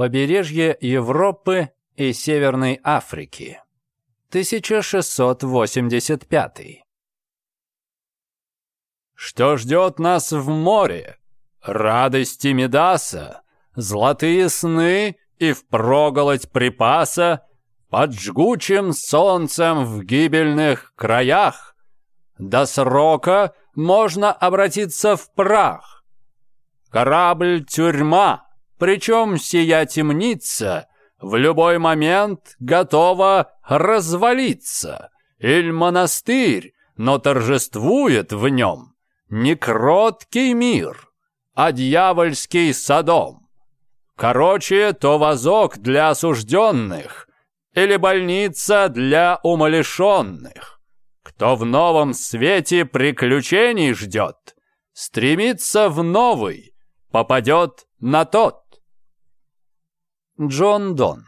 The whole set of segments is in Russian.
побережье Европы и Северной Африки. 1685. Что ждет нас в море? Радости Медаса, золотые сны и впроголодь припаса под жгучим солнцем в гибельных краях. До срока можно обратиться в прах. Корабль-тюрьма — причем сия темница в любой момент готова развалиться. Иль монастырь, но торжествует в нем не кроткий мир, а дьявольский садом. Короче, то вазок для осужденных или больница для умалишенных. Кто в новом свете приключений ждет, стремится в новый, попадет на тот. Джон Дон.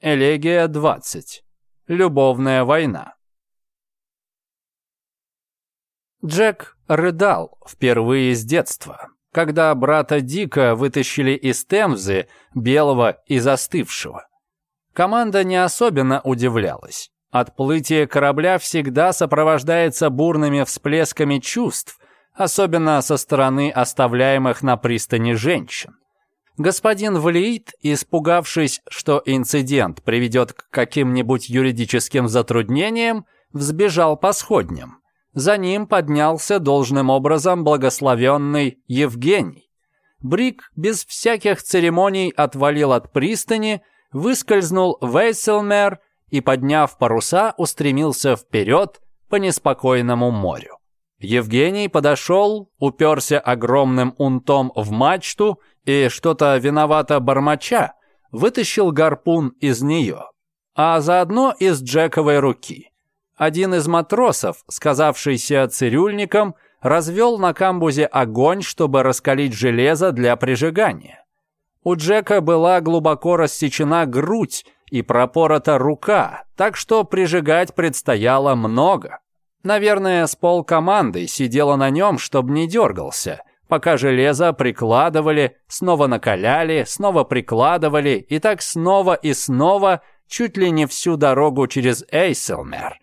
Элегия 20. Любовная война. Джек рыдал впервые с детства, когда брата Дика вытащили из Темзы, белого и застывшего. Команда не особенно удивлялась. Отплытие корабля всегда сопровождается бурными всплесками чувств, особенно со стороны оставляемых на пристани женщин. Господин Валиит, испугавшись, что инцидент приведет к каким-нибудь юридическим затруднениям, взбежал по сходням. За ним поднялся должным образом благословенный Евгений. Брик без всяких церемоний отвалил от пристани, выскользнул в Вейселмер и, подняв паруса, устремился вперед по неспокойному морю. Евгений подошел, уперся огромным унтом в мачту и, что-то виновато бормоча, вытащил гарпун из нее, а заодно из Джековой руки. Один из матросов, сказавшийся цирюльником, развел на камбузе огонь, чтобы раскалить железо для прижигания. У Джека была глубоко рассечена грудь и пропорота рука, так что прижигать предстояло много – Наверное, с полкомандой сидела на нем, чтобы не дергался, пока железо прикладывали, снова накаляли, снова прикладывали, и так снова и снова, чуть ли не всю дорогу через Эйселмер.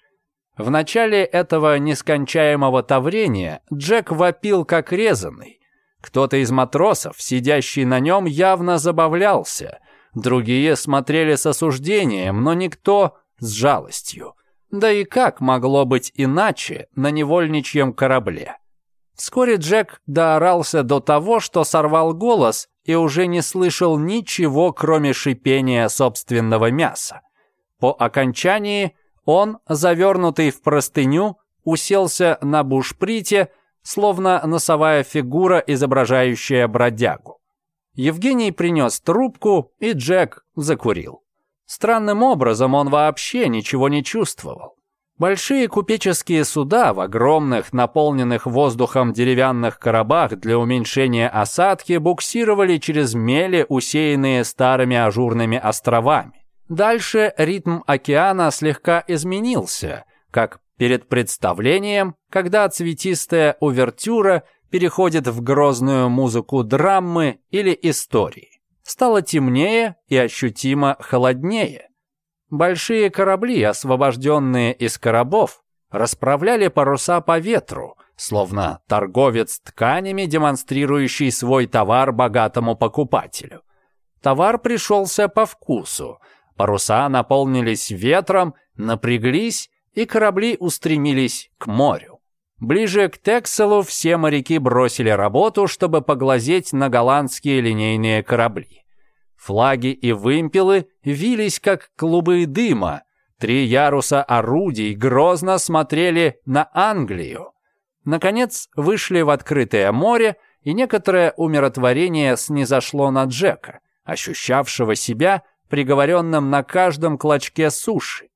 В начале этого нескончаемого таврения Джек вопил как резанный. Кто-то из матросов, сидящий на нем, явно забавлялся. Другие смотрели с осуждением, но никто с жалостью. Да и как могло быть иначе на невольничьем корабле? Вскоре Джек доорался до того, что сорвал голос и уже не слышал ничего, кроме шипения собственного мяса. По окончании он, завернутый в простыню, уселся на бушприте, словно носовая фигура, изображающая бродягу. Евгений принес трубку, и Джек закурил. Странным образом он вообще ничего не чувствовал. Большие купеческие суда в огромных, наполненных воздухом деревянных коробах для уменьшения осадки буксировали через мели, усеянные старыми ажурными островами. Дальше ритм океана слегка изменился, как перед представлением, когда цветистая увертюра переходит в грозную музыку драмы или истории. Стало темнее и ощутимо холоднее. Большие корабли, освобожденные из коробов, расправляли паруса по ветру, словно торговец тканями, демонстрирующий свой товар богатому покупателю. Товар пришелся по вкусу. Паруса наполнились ветром, напряглись, и корабли устремились к морю. Ближе к Текселу все моряки бросили работу, чтобы поглазеть на голландские линейные корабли. Флаги и вымпелы вились, как клубы дыма. Три яруса орудий грозно смотрели на Англию. Наконец вышли в открытое море, и некоторое умиротворение снизошло на Джека, ощущавшего себя приговоренным на каждом клочке суши.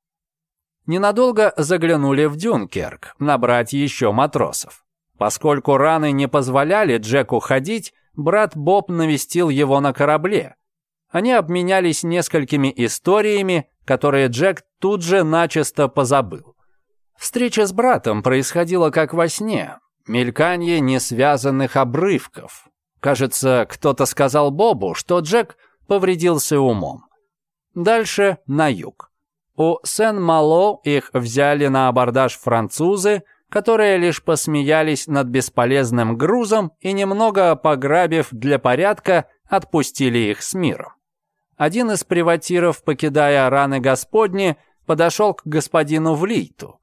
Ненадолго заглянули в Дюнкерк набрать еще матросов. Поскольку раны не позволяли Джеку ходить, брат Боб навестил его на корабле, они обменялись несколькими историями, которые Джек тут же начисто позабыл. Встреча с братом происходила как во сне, мельканье несвязанных обрывков. Кажется, кто-то сказал Бобу, что Джек повредился умом. Дальше на юг. У Сен-Мало их взяли на абордаж французы, которые лишь посмеялись над бесполезным грузом и немного пограбив для порядка, отпустили их с миром один из приватиров, покидая раны Господни, подошел к господину в.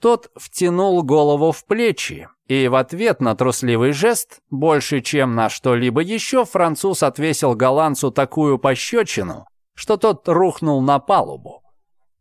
Тот втянул голову в плечи, и в ответ на трусливый жест, больше чем на что-либо еще, француз отвесил голландцу такую пощечину, что тот рухнул на палубу.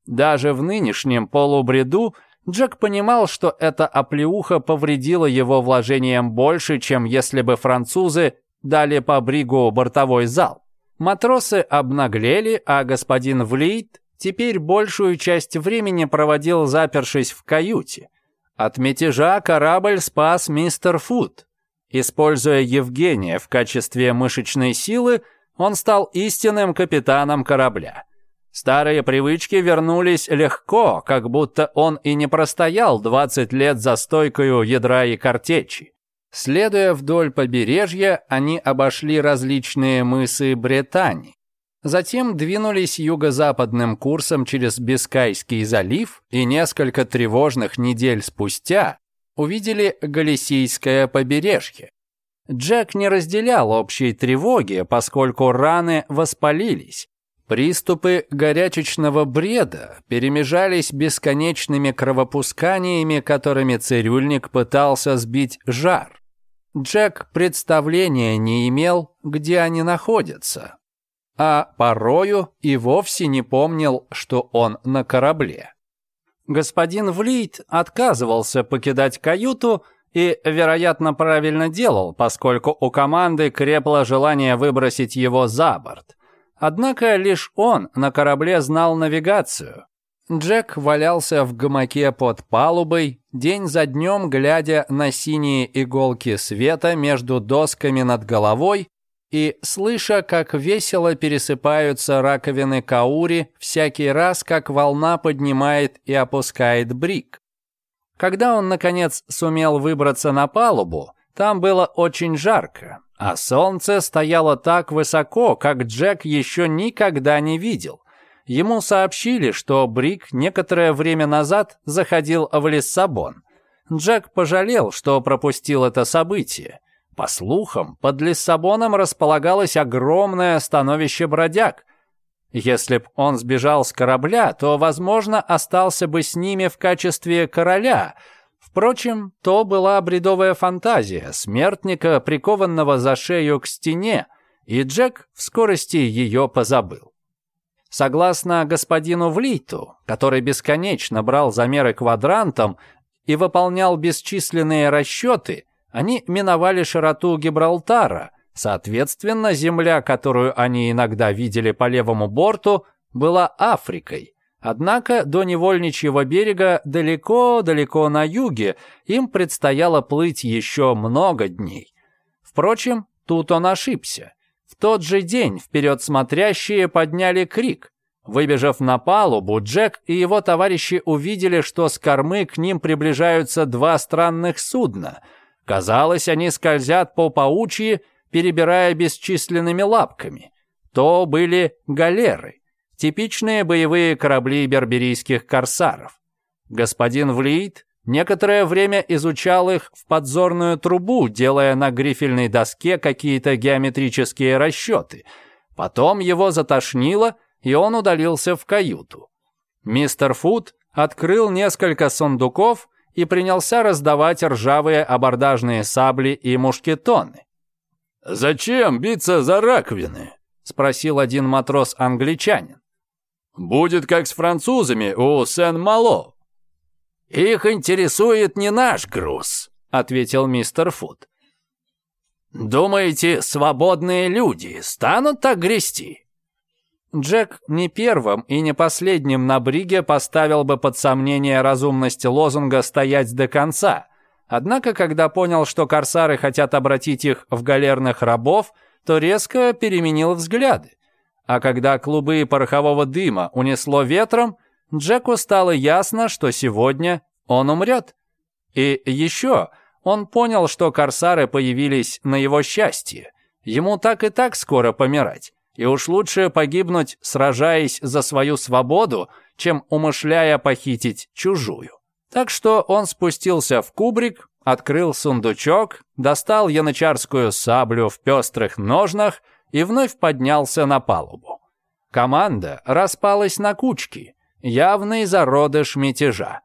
Даже в нынешнем полубреду Джек понимал, что эта оплеуха повредила его вложением больше, чем если бы французы дали по бригу бортовой залп. Матросы обнаглели, а господин Влейт теперь большую часть времени проводил запершись в каюте. От мятежа корабль спас мистер Фуд. Используя Евгения в качестве мышечной силы, он стал истинным капитаном корабля. Старые привычки вернулись легко, как будто он и не простоял 20 лет за стойкою ядра и картечи. Следуя вдоль побережья, они обошли различные мысы Британии. Затем двинулись юго-западным курсом через Бискайский залив и несколько тревожных недель спустя увидели Галисийское побережье. Джек не разделял общей тревоги, поскольку раны воспалились. Приступы горячечного бреда перемежались бесконечными кровопусканиями, которыми цирюльник пытался сбить жар. Джек представления не имел, где они находятся, а порою и вовсе не помнил, что он на корабле. Господин Влит отказывался покидать каюту и, вероятно, правильно делал, поскольку у команды крепло желание выбросить его за борт. Однако лишь он на корабле знал навигацию, Джек валялся в гамаке под палубой, день за днем глядя на синие иголки света между досками над головой и слыша, как весело пересыпаются раковины каури всякий раз, как волна поднимает и опускает брик. Когда он, наконец, сумел выбраться на палубу, там было очень жарко, а солнце стояло так высоко, как Джек еще никогда не видел ему сообщили, что Брик некоторое время назад заходил в Лиссабон. Джек пожалел, что пропустил это событие. По слухам, под Лиссабоном располагалось огромное становище бродяг. Если б он сбежал с корабля, то, возможно, остался бы с ними в качестве короля. Впрочем, то была бредовая фантазия смертника, прикованного за шею к стене, и Джек в скорости ее позабыл. Согласно господину Влиту, который бесконечно брал замеры квадрантом и выполнял бесчисленные расчеты, они миновали широту Гибралтара. Соответственно, земля, которую они иногда видели по левому борту, была Африкой. Однако до Невольничьего берега далеко-далеко на юге им предстояло плыть еще много дней. Впрочем, тут он ошибся. Тот же день вперед смотрящие подняли крик. Выбежав на палубу, Джек и его товарищи увидели, что с кормы к ним приближаются два странных судна. Казалось, они скользят по паучьи, перебирая бесчисленными лапками. То были галеры, типичные боевые корабли берберийских корсаров. Господин Влит Некоторое время изучал их в подзорную трубу, делая на грифельной доске какие-то геометрические расчеты. Потом его затошнило, и он удалился в каюту. Мистер Фуд открыл несколько сундуков и принялся раздавать ржавые абордажные сабли и мушкетоны. «Зачем биться за раковины?» — спросил один матрос-англичанин. «Будет как с французами у Сен-Мало», «Их интересует не наш груз», — ответил мистер Фуд. «Думаете, свободные люди станут так грести?» Джек не первым и не последним на бриге поставил бы под сомнение разумность лозунга «стоять до конца», однако когда понял, что корсары хотят обратить их в галерных рабов, то резко переменил взгляды. А когда клубы порохового дыма унесло ветром, Джеку стало ясно, что сегодня он умрет. И еще он понял, что корсары появились на его счастье. Ему так и так скоро помирать. И уж лучше погибнуть, сражаясь за свою свободу, чем умышляя похитить чужую. Так что он спустился в кубрик, открыл сундучок, достал янычарскую саблю в пестрых ножнах и вновь поднялся на палубу. Команда распалась на кучки явный зародыш мятежа.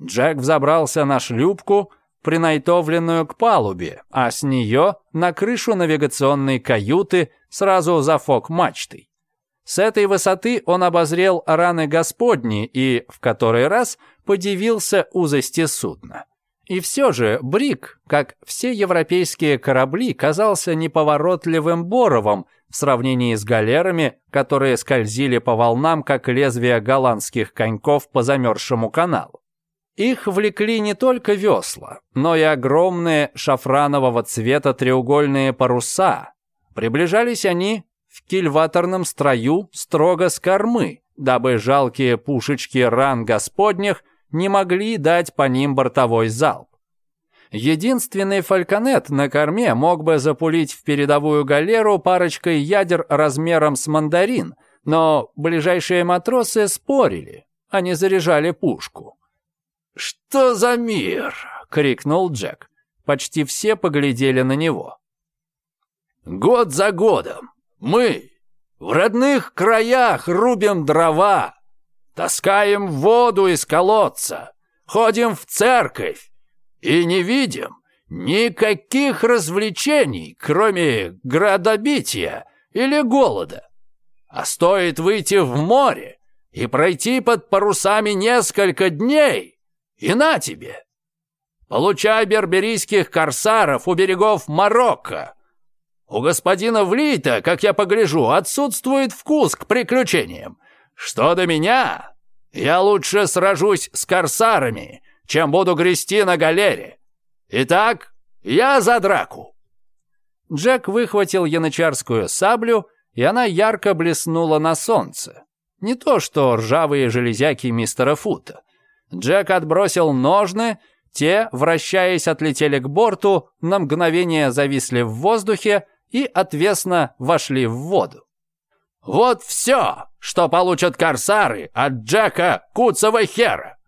Джек взобрался на шлюпку, принайтовленную к палубе, а с нее на крышу навигационной каюты сразу за фок-мачтой. С этой высоты он обозрел раны Господни и, в который раз, подивился узости судна. И все же Брик, как все европейские корабли, казался неповоротливым боровом в сравнении с галерами, которые скользили по волнам, как лезвия голландских коньков по замерзшему каналу. Их влекли не только весла, но и огромные шафранового цвета треугольные паруса. Приближались они в кильваторном строю строго с кормы, дабы жалкие пушечки ран господних не могли дать по ним бортовой залп. Единственный фальконет на корме мог бы запулить в передовую галеру парочкой ядер размером с мандарин, но ближайшие матросы спорили, а они заряжали пушку. «Что за мир?» — крикнул Джек. Почти все поглядели на него. «Год за годом мы в родных краях рубим дрова, Таскаем воду из колодца, ходим в церковь и не видим никаких развлечений, кроме градобития или голода. А стоит выйти в море и пройти под парусами несколько дней, и на тебе! Получай берберийских корсаров у берегов Марокко. У господина Влита, как я погляжу, отсутствует вкус к приключениям, что до меня? Я лучше сражусь с корсарами, чем буду грести на галере. Итак, я за драку». Джек выхватил янычарскую саблю, и она ярко блеснула на солнце. Не то что ржавые железяки мистера Фута. Джек отбросил ножны, те, вращаясь, отлетели к борту, на мгновение зависли в воздухе и отвесно вошли в воду. Вот все, что получат корсары от Джека Куцова Хера.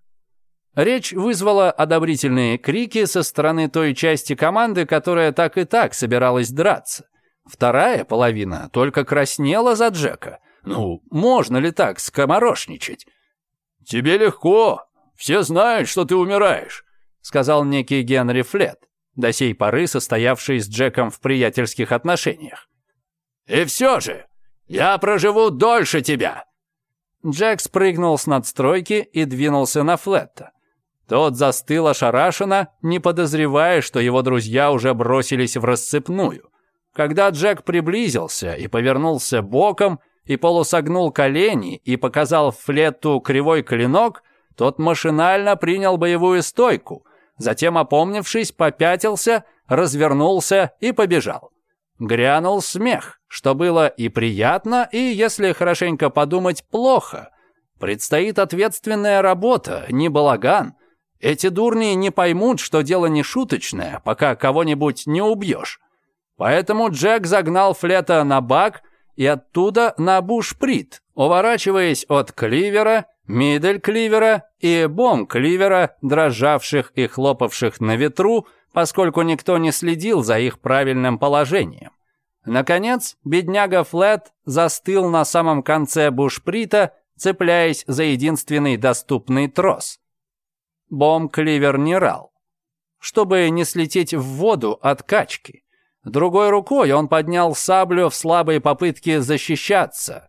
Речь вызвала одобрительные крики со стороны той части команды, которая так и так собиралась драться. Вторая половина только краснела за Джека. Ну, можно ли так скоморошничать? «Тебе легко. Все знают, что ты умираешь», — сказал некий Генри Флет, до сей поры состоявший с Джеком в приятельских отношениях. «И все же, я проживу дольше тебя!» Джек спрыгнул с надстройки и двинулся на Флетта. Тот застыл ошарашенно, не подозревая, что его друзья уже бросились в расцепную. Когда Джек приблизился и повернулся боком, и полусогнул колени и показал Флетту кривой клинок, тот машинально принял боевую стойку, затем, опомнившись, попятился, развернулся и побежал. Грянул смех, что было и приятно, и, если хорошенько подумать, плохо. Предстоит ответственная работа, не балаган. Эти дурни не поймут, что дело не шуточное, пока кого-нибудь не убьешь. Поэтому Джек загнал Флета на бак и оттуда на бушприт, уворачиваясь от кливера, мидель кливера и бом кливера, дрожавших и хлопавших на ветру, поскольку никто не следил за их правильным положением. Наконец, бедняга Флет застыл на самом конце бушприта, цепляясь за единственный доступный трос. Бомб-кливер не рал. Чтобы не слететь в воду от качки. Другой рукой он поднял саблю в слабой попытке защищаться.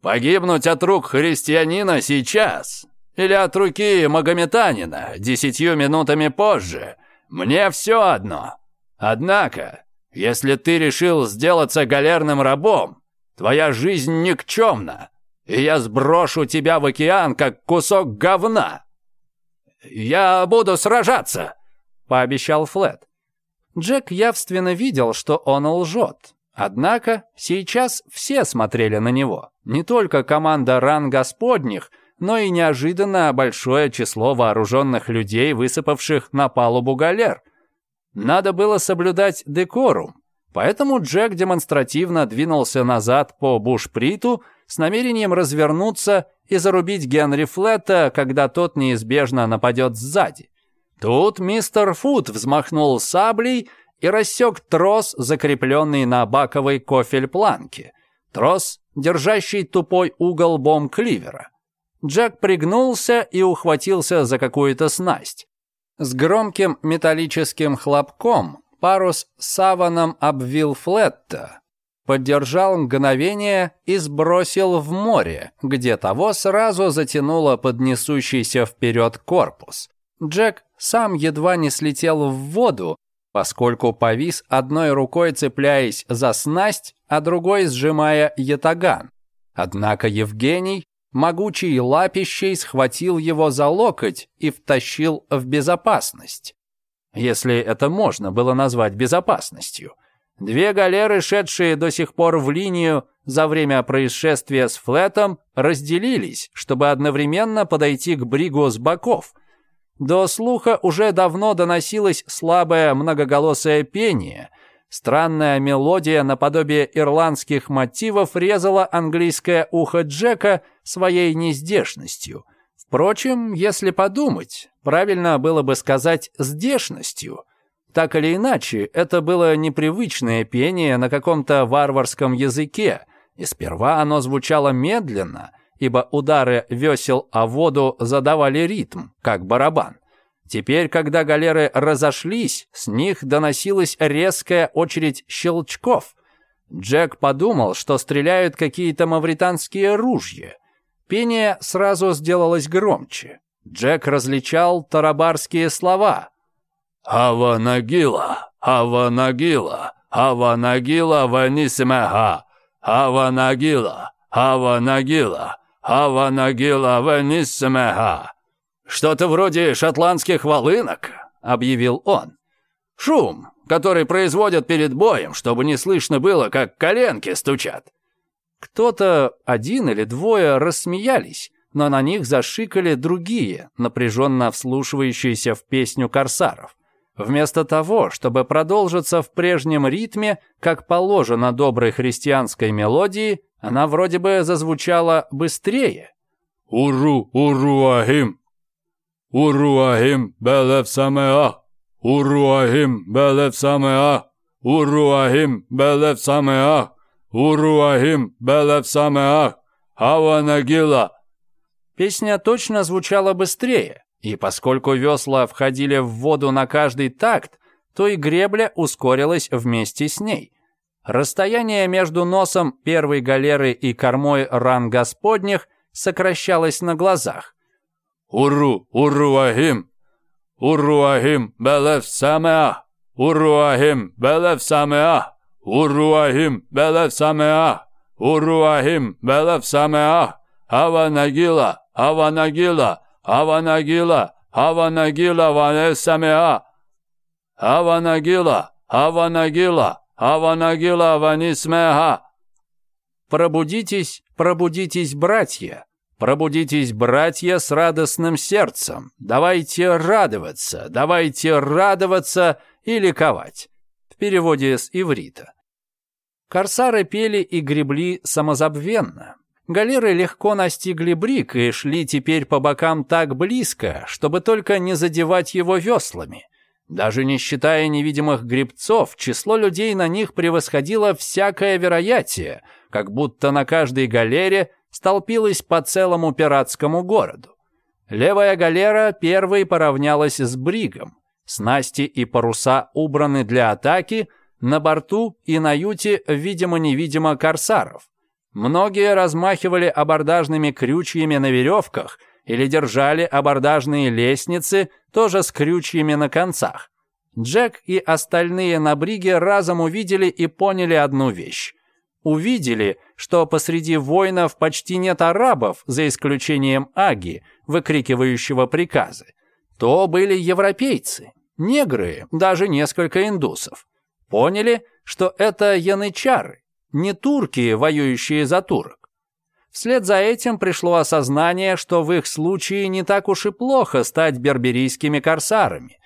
«Погибнуть от рук христианина сейчас или от руки магометанина десятью минутами позже мне все одно. Однако, если ты решил сделаться галерным рабом, твоя жизнь никчемна, и я сброшу тебя в океан, как кусок говна. Я буду сражаться, пообещал Флет. Джек явственно видел, что он лжет. Однако сейчас все смотрели на него, не только команда ран господних – но и неожиданно большое число вооруженных людей, высыпавших на палубу галер. Надо было соблюдать декорум, поэтому Джек демонстративно двинулся назад по бушприту с намерением развернуться и зарубить Генри Флета, когда тот неизбежно нападет сзади. Тут мистер Фуд взмахнул саблей и рассек трос, закрепленный на баковой кофель планке. Трос, держащий тупой угол бомб-кливера. Джек пригнулся и ухватился за какую-то снасть. С громким металлическим хлопком парус саваном обвил Флетта, поддержал мгновение и сбросил в море, где того сразу затянуло поднесущийся вперед корпус. Джек сам едва не слетел в воду, поскольку повис одной рукой цепляясь за снасть, а другой сжимая ятаган. Однако Евгений могучей лапищей схватил его за локоть и втащил в безопасность. Если это можно было назвать безопасностью. Две галеры, шедшие до сих пор в линию за время происшествия с флетом, разделились, чтобы одновременно подойти к бригу с боков. До слуха уже давно доносилось слабое многоголосое пение, Странная мелодия наподобие ирландских мотивов резала английское ухо Джека своей нездешностью. Впрочем, если подумать, правильно было бы сказать «здешностью». Так или иначе, это было непривычное пение на каком-то варварском языке, и сперва оно звучало медленно, ибо удары весел о воду задавали ритм, как барабан. Теперь, когда галеры разошлись, с них доносилась резкая очередь щелчков. Джек подумал, что стреляют какие-то мавританские ружья. Пение сразу сделалось громче. Джек различал тарабарские слова. «Аванагила, Аванагила, Аванагила ванисмеха, Аванагила, Аванагила, Аванагила ванисмеха». «Что-то вроде шотландских волынок», — объявил он. «Шум, который производят перед боем, чтобы не слышно было, как коленки стучат». Кто-то один или двое рассмеялись, но на них зашикали другие, напряженно вслушивающиеся в песню корсаров. Вместо того, чтобы продолжиться в прежнем ритме, как положено доброй христианской мелодии, она вроде бы зазвучала быстрее. «Уру, уру, ахим, Уруахим белев самеа, Уруахим белев самеа, Уруахим белев самеа, Уруахим белев самеа, Аванагила. Песня точно звучала быстрее, и поскольку весла входили в воду на каждый такт, то и гребля ускорилась вместе с ней. Расстояние между носом первой галеры и кормой ран господних сокращалось на глазах. Урру, урруахим. Урруахим, белев самеа. Урруахим, белев самеа. Урруахим, белев самеа. Урруахим, белев самеа. Ава нагила, ава нагила, ава нагила, ава нагила ванес самеа. Ава нагила, ава нагила, ава нагила ванис меа. Пробудитесь, пробудитесь, братья, Пробудитесь, братья, с радостным сердцем. Давайте радоваться, давайте радоваться и ликовать. В переводе с иврита. Корсары пели и гребли самозабвенно. Галеры легко настигли брик и шли теперь по бокам так близко, чтобы только не задевать его веслами. Даже не считая невидимых гребцов, число людей на них превосходило всякое вероятие, как будто на каждой галере Столпилась по целому пиратскому городу. Левая галера первой поравнялась с бригом. Снасти и паруса убраны для атаки, на борту и на юте видимо-невидимо корсаров. Многие размахивали абордажными крючьями на веревках или держали абордажные лестницы, тоже с крючьями на концах. Джек и остальные на бриге разом увидели и поняли одну вещь увидели, что посреди воинов почти нет арабов, за исключением Аги, выкрикивающего приказы, то были европейцы, негры, даже несколько индусов. Поняли, что это янычары, не турки, воюющие за турок. Вслед за этим пришло осознание, что в их случае не так уж и плохо стать берберийскими корсарами.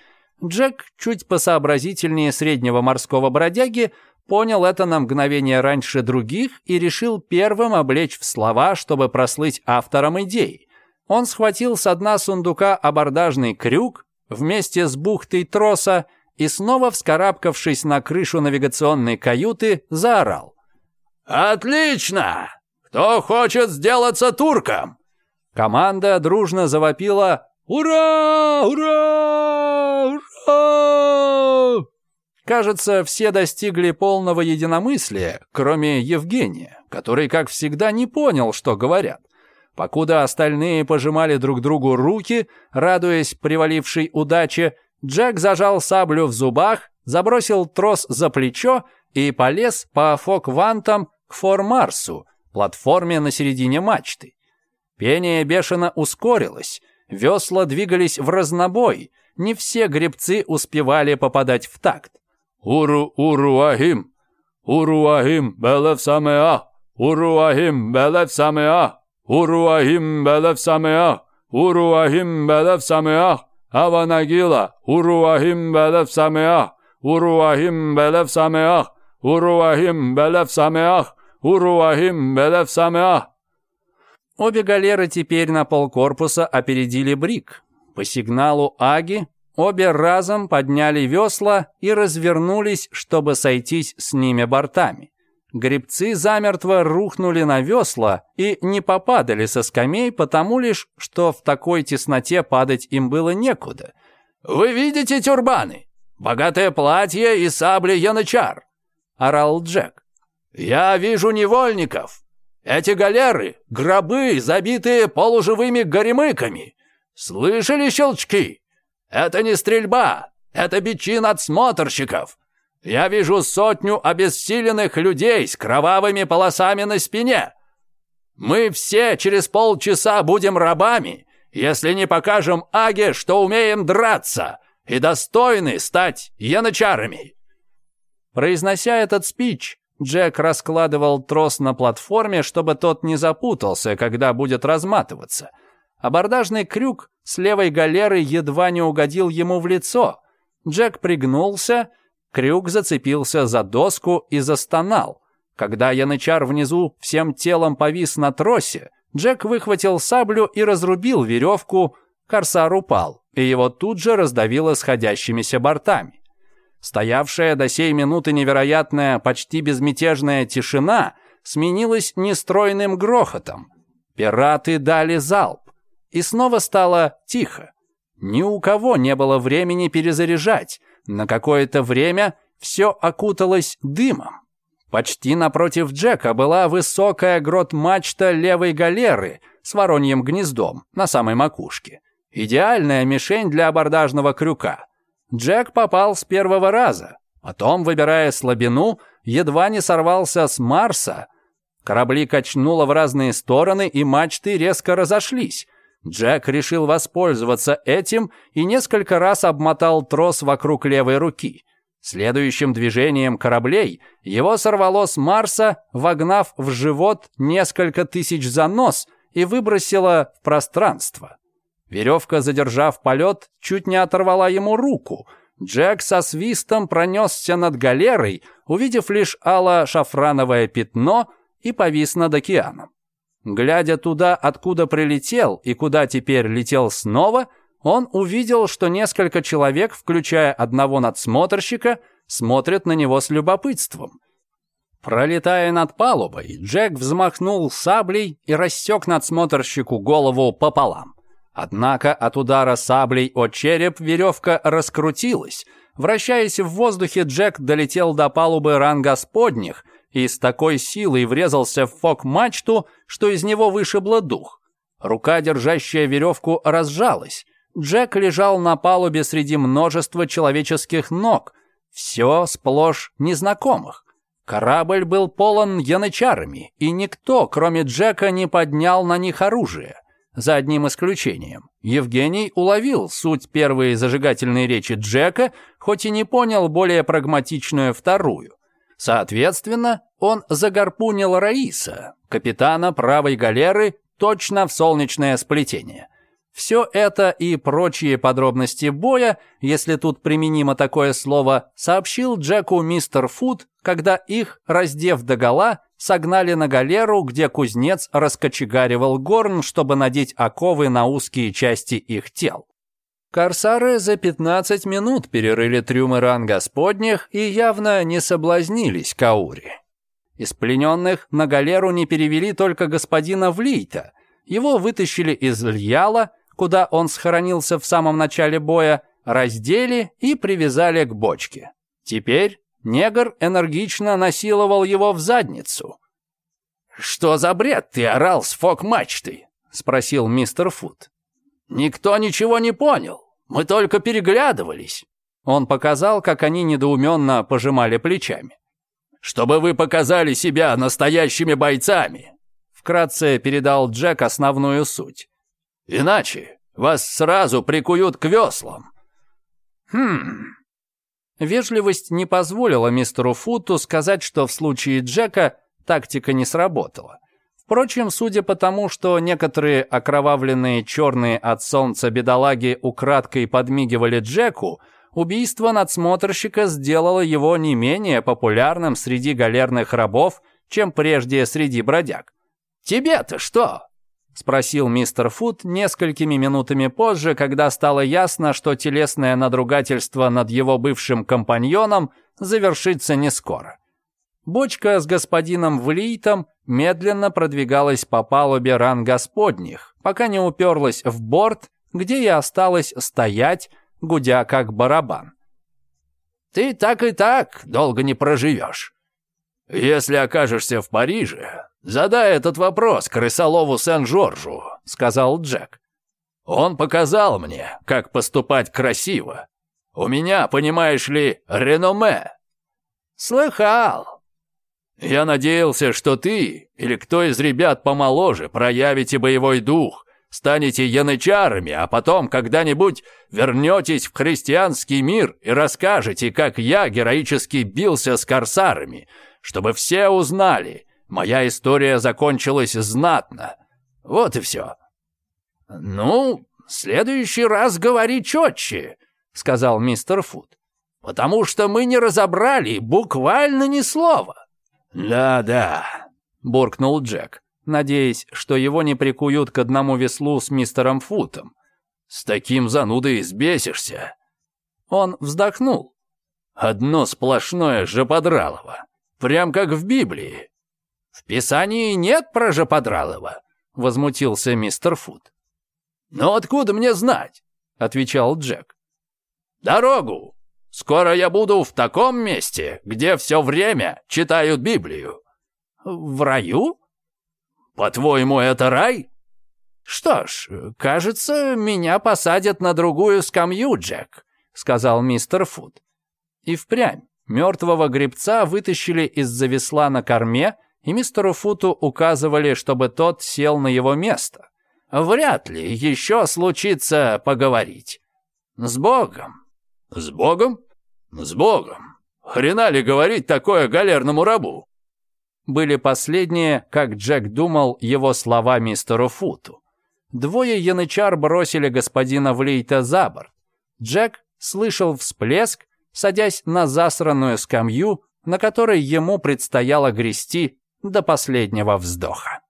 Джек, чуть посообразительнее среднего морского бродяги, понял это на мгновение раньше других и решил первым облечь в слова, чтобы прослыть автором идей. Он схватил с дна сундука абордажный крюк вместе с бухтой троса и снова, вскарабкавшись на крышу навигационной каюты, заорал. «Отлично! Кто хочет сделаться турком?» Команда дружно завопила «Ура! Ура!» Кажется, все достигли полного единомыслия, кроме Евгения, который, как всегда, не понял, что говорят. Покуда остальные пожимали друг другу руки, радуясь привалившей удаче, Джек зажал саблю в зубах, забросил трос за плечо и полез по фок-вантам к Формарсу, платформе на середине мачты. Пение бешено ускорилось, весла двигались в разнобой, не все гребцы успевали попадать в такт. Уру-уруахим! Уруахим белев самеа! Уруахим белев самеа! Уруахим белев самеа! Уруахим белев самеа! Аванагила! Уруахим белев самеа! Уруахим белев самеа! Уруахим белев самеа! Уруахим белев самеа! Обе галеры теперь на полкорпуса опередили Брик. По сигналу Аги Обе разом подняли весла и развернулись, чтобы сойтись с ними бортами. Гребцы замертво рухнули на весла и не попадали со скамей, потому лишь, что в такой тесноте падать им было некуда. «Вы видите тюрбаны? Богатое платье и сабли янычар!» – орал Джек. «Я вижу невольников! Эти галеры – гробы, забитые полуживыми горемыками! Слышали щелчки?» Это не стрельба, это бичи надсмотрщиков. Я вижу сотню обессиленных людей с кровавыми полосами на спине. Мы все через полчаса будем рабами, если не покажем Аге, что умеем драться и достойны стать янычарами». Произнося этот спич, Джек раскладывал трос на платформе, чтобы тот не запутался, когда будет разматываться. Абордажный крюк с левой галеры едва не угодил ему в лицо. Джек пригнулся, крюк зацепился за доску и застонал. Когда янычар внизу всем телом повис на тросе, Джек выхватил саблю и разрубил веревку, корсар упал, и его тут же раздавило сходящимися бортами. Стоявшая до сей минуты невероятная, почти безмятежная тишина сменилась нестройным грохотом. Пираты дали залп и снова стало тихо. Ни у кого не было времени перезаряжать. На какое-то время все окуталось дымом. Почти напротив Джека была высокая грот-мачта левой галеры с вороньим гнездом на самой макушке. Идеальная мишень для абордажного крюка. Джек попал с первого раза. Потом, выбирая слабину, едва не сорвался с Марса. Корабли качнуло в разные стороны, и мачты резко разошлись – Джек решил воспользоваться этим и несколько раз обмотал трос вокруг левой руки. Следующим движением кораблей его сорвало с Марса, вогнав в живот несколько тысяч за нос и выбросило в пространство. Веревка, задержав полет, чуть не оторвала ему руку. Джек со свистом пронесся над галерой, увидев лишь ало-шафрановое пятно и повис над океаном. Глядя туда, откуда прилетел и куда теперь летел снова, он увидел, что несколько человек, включая одного надсмотрщика, смотрят на него с любопытством. Пролетая над палубой, Джек взмахнул саблей и рассек надсмотрщику голову пополам. Однако от удара саблей о череп веревка раскрутилась. Вращаясь в воздухе, Джек долетел до палубы ранга сподних – и с такой силой врезался в фок-мачту, что из него вышибло дух. Рука, держащая веревку, разжалась. Джек лежал на палубе среди множества человеческих ног, все сплошь незнакомых. Корабль был полон янычарами, и никто, кроме Джека, не поднял на них оружие. За одним исключением. Евгений уловил суть первой зажигательной речи Джека, хоть и не понял более прагматичную вторую. Соответственно, он загорпунил Раиса, капитана правой галеры, точно в солнечное сплетение. Все это и прочие подробности боя, если тут применимо такое слово, сообщил Джеку мистер Фуд, когда их, раздев догола, согнали на галеру, где кузнец раскочегаривал горн, чтобы надеть оковы на узкие части их тел. Корсары за 15 минут перерыли трюмы ран господних и явно не соблазнились Каури. Из плененных на галеру не перевели только господина Влейта. Его вытащили из Льяла, куда он схоронился в самом начале боя, раздели и привязали к бочке. Теперь негр энергично насиловал его в задницу. «Что за бред ты орал с фок-мачтой?» — спросил мистер Фуд. «Никто ничего не понял. Мы только переглядывались». Он показал, как они недоуменно пожимали плечами. «Чтобы вы показали себя настоящими бойцами!» Вкратце передал Джек основную суть. «Иначе вас сразу прикуют к веслам». «Хм...» Вежливость не позволила мистеру Футу сказать, что в случае Джека тактика не сработала. Впрочем, судя по тому, что некоторые окровавленные черные от солнца бедолаги украдкой подмигивали Джеку, убийство надсмотрщика сделало его не менее популярным среди галерных рабов, чем прежде среди бродяг. «Тебе-то что?» — спросил мистер Фуд несколькими минутами позже, когда стало ясно, что телесное надругательство над его бывшим компаньоном завершится не скоро. Бочка с господином Влитом медленно продвигалась по палубе ран господних, пока не уперлась в борт, где и осталась стоять, гудя как барабан. «Ты так и так долго не проживешь. Если окажешься в Париже, задай этот вопрос крысолову Сен-Жоржу», — сказал Джек. «Он показал мне, как поступать красиво. У меня, понимаешь ли, реноме». «Слыхал», я надеялся, что ты или кто из ребят помоложе проявите боевой дух, станете янычарами, а потом когда-нибудь вернетесь в христианский мир и расскажете, как я героически бился с корсарами, чтобы все узнали, моя история закончилась знатно. Вот и все». «Ну, в следующий раз говори четче», — сказал мистер Фуд, «потому что мы не разобрали буквально ни слова». «Да-да», — буркнул Джек, надеясь, что его не прикуют к одному веслу с мистером Футом. «С таким занудой сбесишься. Он вздохнул. «Одно сплошное жоподралово, прям как в Библии». «В Писании нет про жоподралово», — возмутился мистер Фут. «Но откуда мне знать?» — отвечал Джек. «Дорогу!» Скоро я буду в таком месте, где все время читают Библию». «В раю?» «По-твоему, это рай?» «Что ж, кажется, меня посадят на другую скамью, Джек», — сказал мистер Фуд. И впрямь мертвого гребца вытащили из-за весла на корме, и мистеру Футу указывали, чтобы тот сел на его место. «Вряд ли еще случится поговорить. С Богом!» «С Богом? С Богом! Хрена ли говорить такое галерному рабу?» Были последние, как Джек думал, его слова мистеру Футу. Двое янычар бросили господина Влейта за борт. Джек слышал всплеск, садясь на засранную скамью, на которой ему предстояло грести до последнего вздоха.